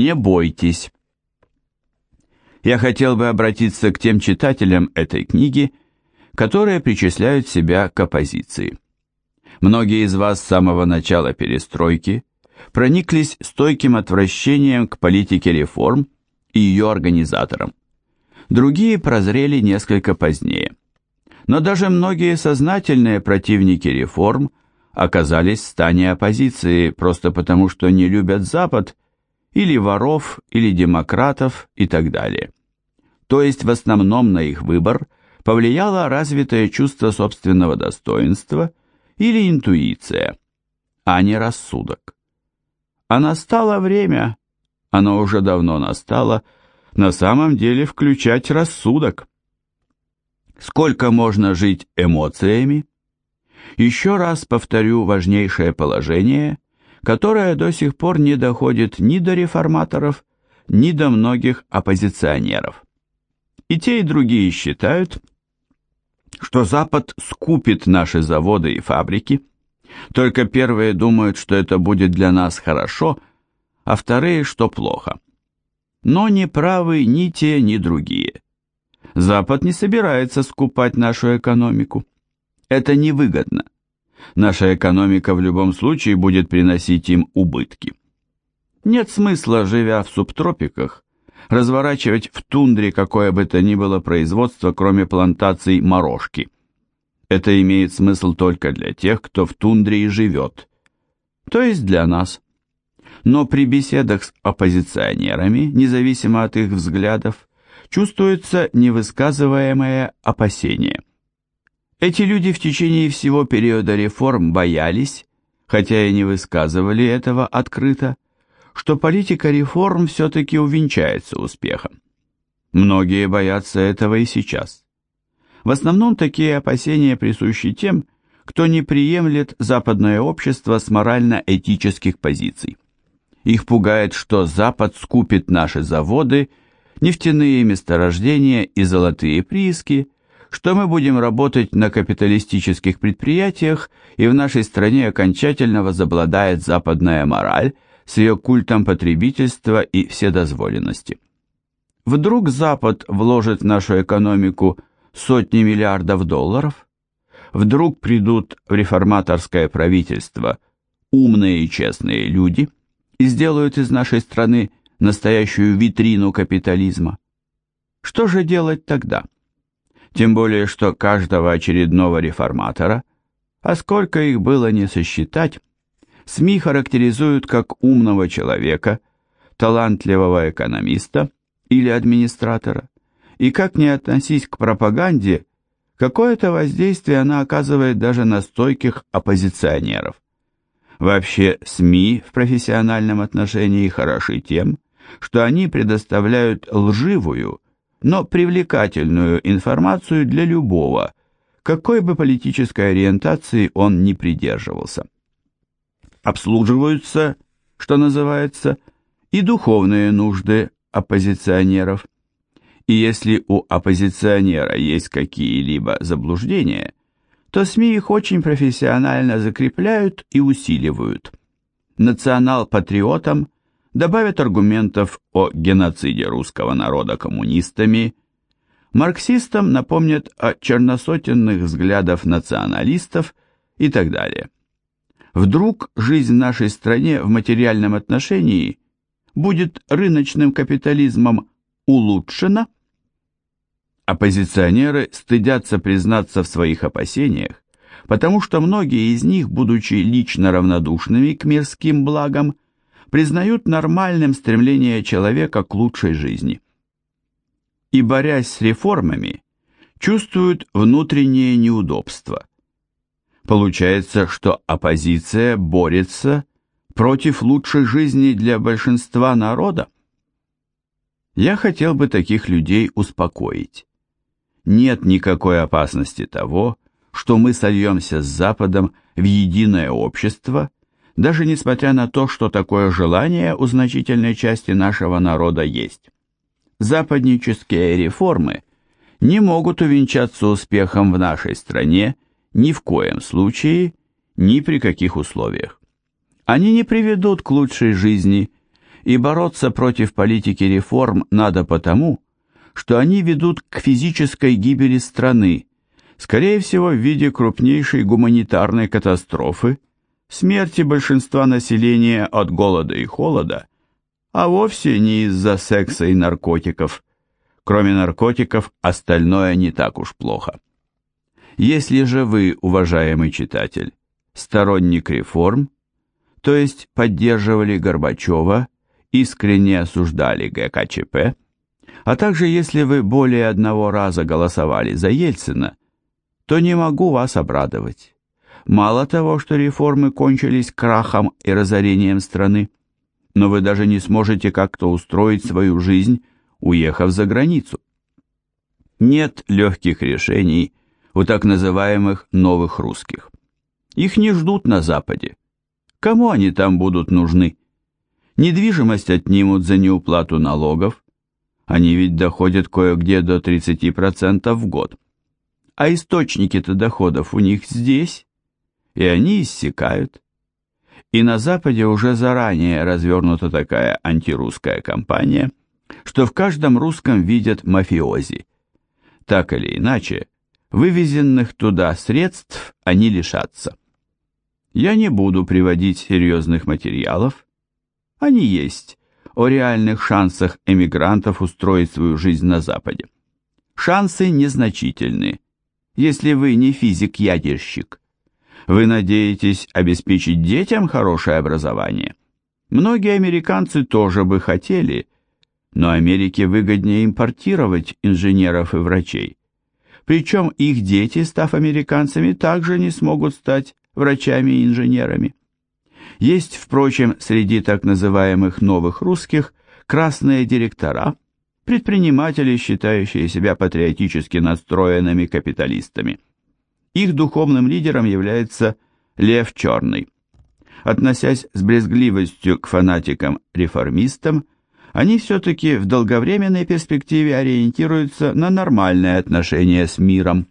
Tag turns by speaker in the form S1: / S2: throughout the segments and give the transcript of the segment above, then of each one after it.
S1: Не бойтесь. Я хотел бы обратиться к тем читателям этой книги, которые причисляют себя к оппозиции. Многие из вас с самого начала перестройки прониклись стойким отвращением к политике реформ и ее организаторам. Другие прозрели несколько позднее. Но даже многие сознательные противники реформ оказались в стане оппозиции просто потому, что не любят Запад или воров, или демократов и так далее. То есть в основном на их выбор повлияло развитое чувство собственного достоинства или интуиция, а не рассудок. А настало время, оно уже давно настало, на самом деле включать рассудок. Сколько можно жить эмоциями? Еще раз повторю важнейшее положение, которое до сих пор не доходит ни до реформаторов, ни до многих оппозиционеров. И те, и другие считают, что Запад скупит наши заводы и фабрики, только первые думают, что это будет для нас хорошо, а вторые, что плохо. Но не правы ни те, ни другие. Запад не собирается скупать нашу экономику. Это невыгодно. Наша экономика в любом случае будет приносить им убытки. Нет смысла, живя в субтропиках, разворачивать в тундре какое бы то ни было производство, кроме плантаций морожки. Это имеет смысл только для тех, кто в тундре и живет, то есть для нас. Но при беседах с оппозиционерами, независимо от их взглядов, чувствуется невысказываемое опасение – эти люди в течение всего периода реформ боялись, хотя и не высказывали этого открыто, что политика реформ все-таки увенчается успехом. Многие боятся этого и сейчас. В основном такие опасения присущи тем, кто не приемлет западное общество с морально-этических позиций. Их пугает, что Запад скупит наши заводы, нефтяные месторождения и золотые прииски – что мы будем работать на капиталистических предприятиях, и в нашей стране окончательно возобладает западная мораль с ее культом потребительства и вседозволенности. Вдруг Запад вложит в нашу экономику сотни миллиардов долларов? Вдруг придут в реформаторское правительство умные и честные люди и сделают из нашей страны настоящую витрину капитализма? Что же делать тогда? Тем более что каждого очередного реформатора, а сколько их было не сосчитать, СМИ характеризуют как умного человека, талантливого экономиста или администратора, и как не относись к пропаганде, какое-то воздействие она оказывает даже на стойких оппозиционеров. Вообще СМИ в профессиональном отношении хороши тем, что они предоставляют лживую, но привлекательную информацию для любого, какой бы политической ориентации он ни придерживался. Обслуживаются, что называется, и духовные нужды оппозиционеров. И если у оппозиционера есть какие-либо заблуждения, то СМИ их очень профессионально закрепляют и усиливают. Национал-патриотам – добавят аргументов о геноциде русского народа коммунистами, марксистам напомнят о черносотенных взглядах националистов и так далее. Вдруг жизнь в нашей стране в материальном отношении будет рыночным капитализмом улучшена? Оппозиционеры стыдятся признаться в своих опасениях, потому что многие из них, будучи лично равнодушными к мирским благам, признают нормальным стремление человека к лучшей жизни. И борясь с реформами, чувствуют внутреннее неудобство. Получается, что оппозиция борется против лучшей жизни для большинства народа? Я хотел бы таких людей успокоить. Нет никакой опасности того, что мы сольемся с Западом в единое общество даже несмотря на то, что такое желание у значительной части нашего народа есть. Западнические реформы не могут увенчаться успехом в нашей стране ни в коем случае, ни при каких условиях. Они не приведут к лучшей жизни, и бороться против политики реформ надо потому, что они ведут к физической гибели страны, скорее всего в виде крупнейшей гуманитарной катастрофы, смерти большинства населения от голода и холода, а вовсе не из-за секса и наркотиков. Кроме наркотиков, остальное не так уж плохо. Если же вы, уважаемый читатель, сторонник реформ, то есть поддерживали Горбачева, искренне осуждали ГКЧП, а также если вы более одного раза голосовали за Ельцина, то не могу вас обрадовать. Мало того, что реформы кончились крахом и разорением страны, но вы даже не сможете как-то устроить свою жизнь, уехав за границу. Нет легких решений у так называемых новых русских. Их не ждут на Западе. Кому они там будут нужны? Недвижимость отнимут за неуплату налогов. Они ведь доходят кое-где до 30% в год. А источники-то доходов у них здесь, и они иссякают. И на Западе уже заранее развернута такая антирусская кампания, что в каждом русском видят мафиози. Так или иначе, вывезенных туда средств они лишатся. Я не буду приводить серьезных материалов, они есть, о реальных шансах эмигрантов устроить свою жизнь на Западе. Шансы незначительны, если вы не физик-ядерщик. Вы надеетесь обеспечить детям хорошее образование? Многие американцы тоже бы хотели, но Америке выгоднее импортировать инженеров и врачей. Причем их дети, став американцами, также не смогут стать врачами и инженерами. Есть, впрочем, среди так называемых новых русских красные директора, предприниматели, считающие себя патриотически настроенными капиталистами. Их духовным лидером является Лев Черный. Относясь с брезгливостью к фанатикам-реформистам, они все-таки в долговременной перспективе ориентируются на нормальные отношения с миром.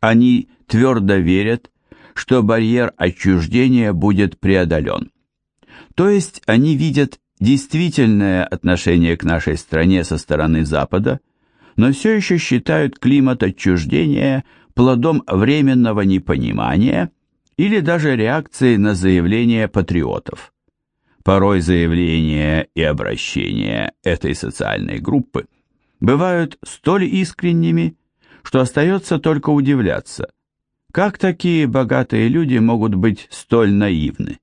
S1: Они твердо верят, что барьер отчуждения будет преодолен. То есть они видят действительное отношение к нашей стране со стороны Запада, но все еще считают климат отчуждения плодом временного непонимания или даже реакцией на заявления патриотов. Порой заявления и обращения этой социальной группы бывают столь искренними, что остается только удивляться, как такие богатые люди могут быть столь наивны?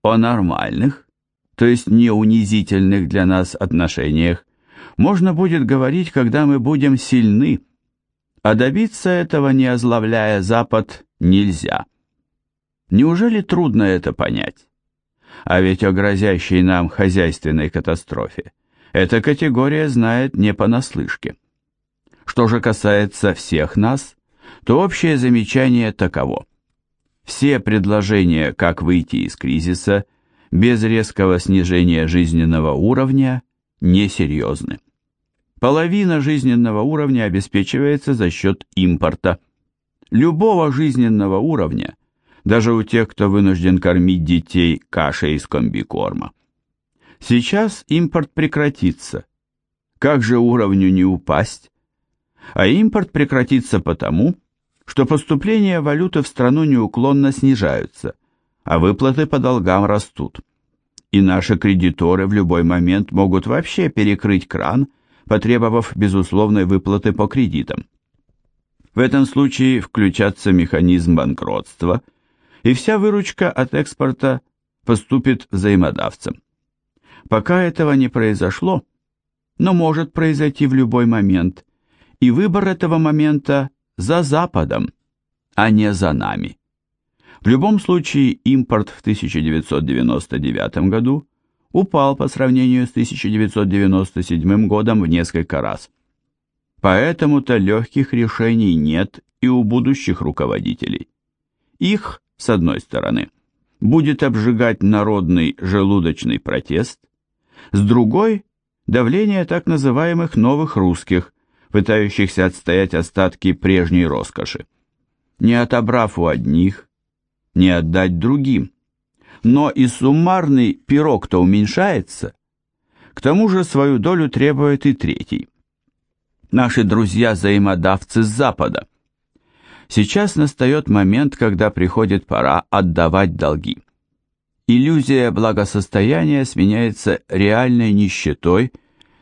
S1: О нормальных, то есть не унизительных для нас отношениях, можно будет говорить, когда мы будем сильны, а добиться этого, не озловляя Запад, нельзя. Неужели трудно это понять? А ведь о грозящей нам хозяйственной катастрофе эта категория знает не понаслышке. Что же касается всех нас, то общее замечание таково. Все предложения, как выйти из кризиса, без резкого снижения жизненного уровня, несерьезны. Половина жизненного уровня обеспечивается за счет импорта. Любого жизненного уровня, даже у тех, кто вынужден кормить детей кашей из комбикорма. Сейчас импорт прекратится. Как же уровню не упасть? А импорт прекратится потому, что поступления валюты в страну неуклонно снижаются, а выплаты по долгам растут. И наши кредиторы в любой момент могут вообще перекрыть кран, потребовав безусловной выплаты по кредитам. В этом случае включаться механизм банкротства, и вся выручка от экспорта поступит взаимодавцам. Пока этого не произошло, но может произойти в любой момент, и выбор этого момента за Западом, а не за нами. В любом случае импорт в 1999 году упал по сравнению с 1997 годом в несколько раз. Поэтому-то легких решений нет и у будущих руководителей. Их, с одной стороны, будет обжигать народный желудочный протест, с другой – давление так называемых новых русских, пытающихся отстоять остатки прежней роскоши. Не отобрав у одних, не отдать другим. Но и суммарный пирог-то уменьшается. К тому же свою долю требует и третий. Наши друзья-взаимодавцы с Запада. Сейчас настает момент, когда приходит пора отдавать долги. Иллюзия благосостояния сменяется реальной нищетой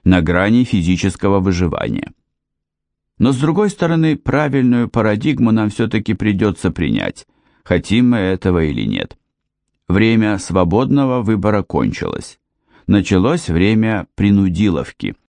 S1: на грани физического выживания. Но с другой стороны, правильную парадигму нам все-таки придется принять, хотим мы этого или нет. Время свободного выбора кончилось. Началось время принудиловки –